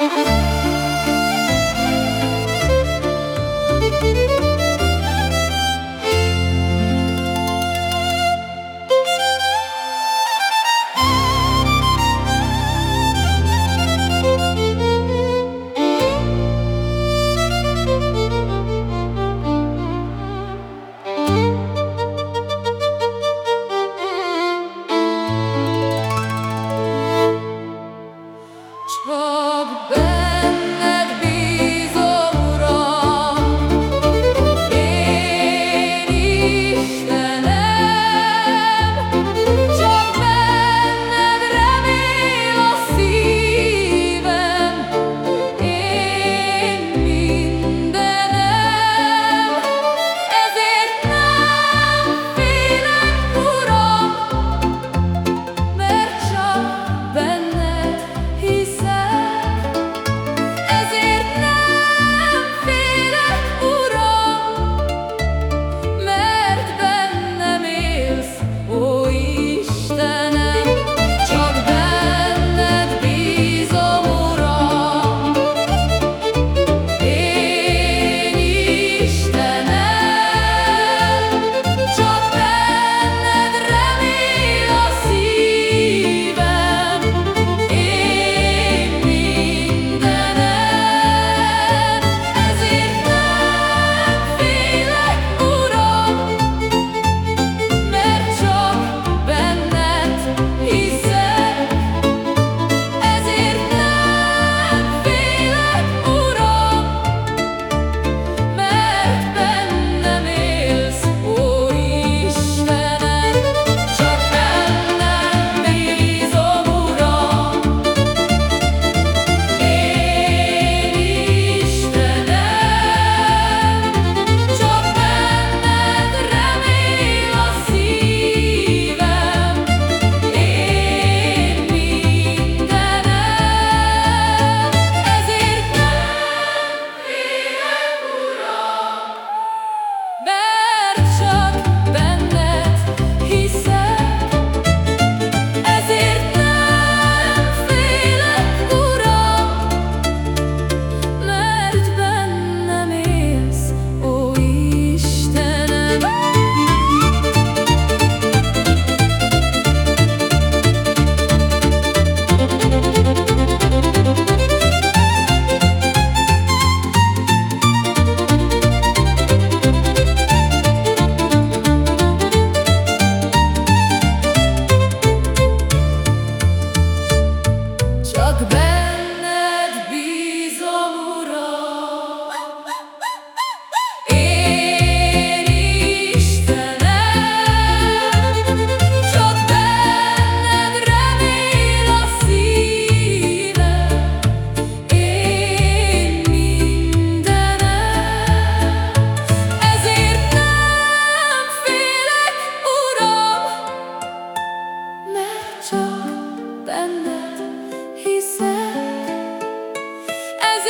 Thank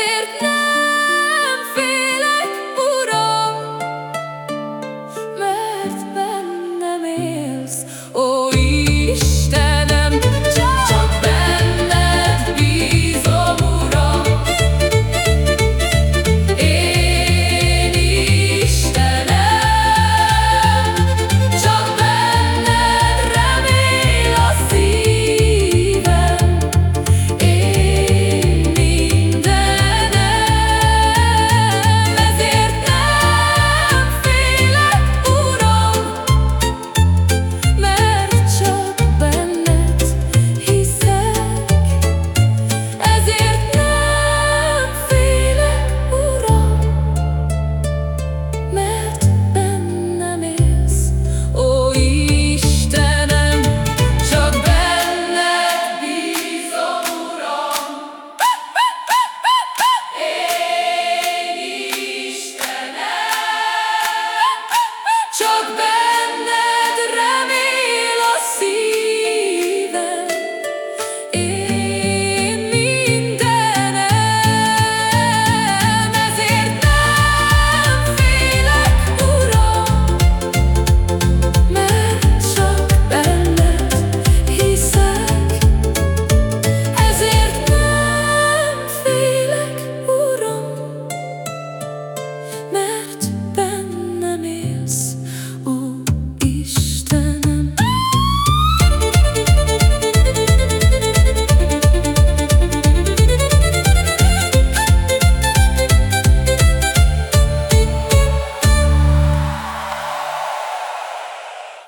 perder